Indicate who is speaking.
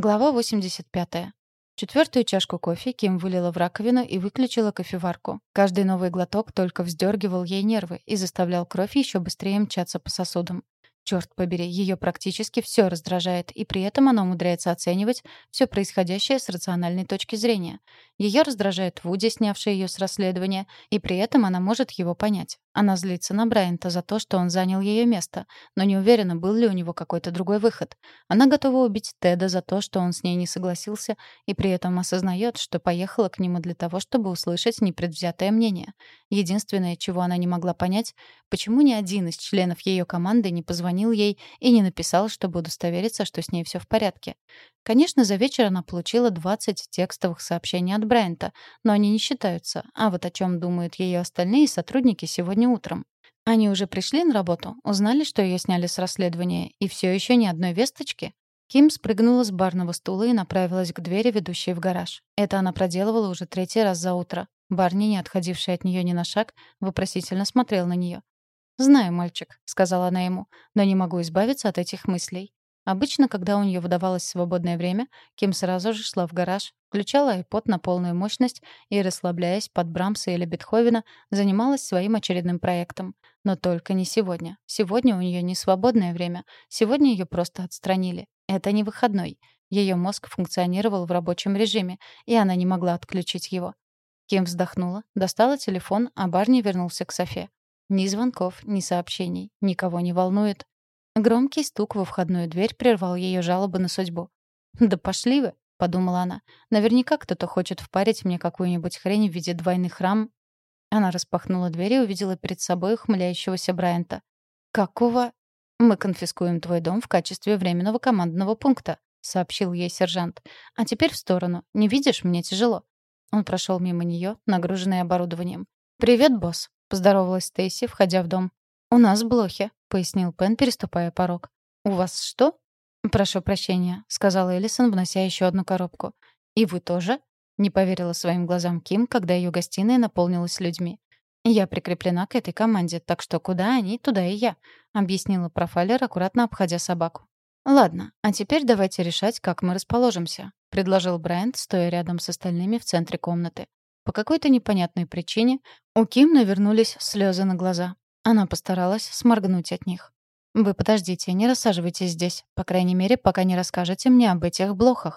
Speaker 1: Глава 85. Четвертую чашку кофе Ким вылила в раковину и выключила кофеварку. Каждый новый глоток только вздергивал ей нервы и заставлял кровь еще быстрее мчаться по сосудам. Черт побери, ее практически все раздражает, и при этом она умудряется оценивать все происходящее с рациональной точки зрения. Ее раздражает Вуди, снявший ее с расследования, и при этом она может его понять. Она злится на Брайанта за то, что он занял ее место, но не уверена, был ли у него какой-то другой выход. Она готова убить Теда за то, что он с ней не согласился, и при этом осознает, что поехала к нему для того, чтобы услышать непредвзятое мнение. Единственное, чего она не могла понять, почему ни один из членов ее команды не позвонил ей и не написал, чтобы удостовериться, что с ней все в порядке. Конечно, за вечер она получила 20 текстовых сообщений от Брайанта, но они не считаются. А вот о чем думают ее остальные сотрудники сегодня утром. Они уже пришли на работу, узнали, что ее сняли с расследования, и все еще ни одной весточки. Ким спрыгнула с барного стула и направилась к двери, ведущей в гараж. Это она проделывала уже третий раз за утро. Барни, не отходивший от нее ни на шаг, вопросительно смотрел на нее. «Знаю, мальчик», — сказала она ему, — «но не могу избавиться от этих мыслей. Обычно, когда у нее выдавалось свободное время, Ким сразу же шла в гараж, включала iPod на полную мощность и, расслабляясь под Брамса или Бетховена, занималась своим очередным проектом. Но только не сегодня. Сегодня у нее не свободное время. Сегодня ее просто отстранили. Это не выходной. Ее мозг функционировал в рабочем режиме, и она не могла отключить его. Ким вздохнула, достала телефон, а Барни вернулся к Софе. Ни звонков, ни сообщений. Никого не волнует. Громкий стук во входную дверь прервал ее жалобы на судьбу. «Да пошли вы!» — подумала она. «Наверняка кто-то хочет впарить мне какую-нибудь хрень в виде двойных рам». Она распахнула дверь и увидела перед собой ухмыляющегося Брайанта. «Какого...» «Мы конфискуем твой дом в качестве временного командного пункта», — сообщил ей сержант. «А теперь в сторону. Не видишь, мне тяжело». Он прошел мимо нее, нагруженный оборудованием. «Привет, босс», — поздоровалась Стейси, входя в дом. «У нас блохи», — пояснил Пен, переступая порог. «У вас что?» «Прошу прощения», — сказала Элисон, внося еще одну коробку. «И вы тоже?» — не поверила своим глазам Ким, когда ее гостиная наполнилась людьми. «Я прикреплена к этой команде, так что куда они, туда и я», — объяснила профайлер, аккуратно обходя собаку. «Ладно, а теперь давайте решать, как мы расположимся», — предложил Брайант, стоя рядом с остальными в центре комнаты. По какой-то непонятной причине у Ким навернулись слезы на глаза. Она постаралась сморгнуть от них. «Вы подождите, не рассаживайтесь здесь, по крайней мере, пока не расскажете мне об этих блохах».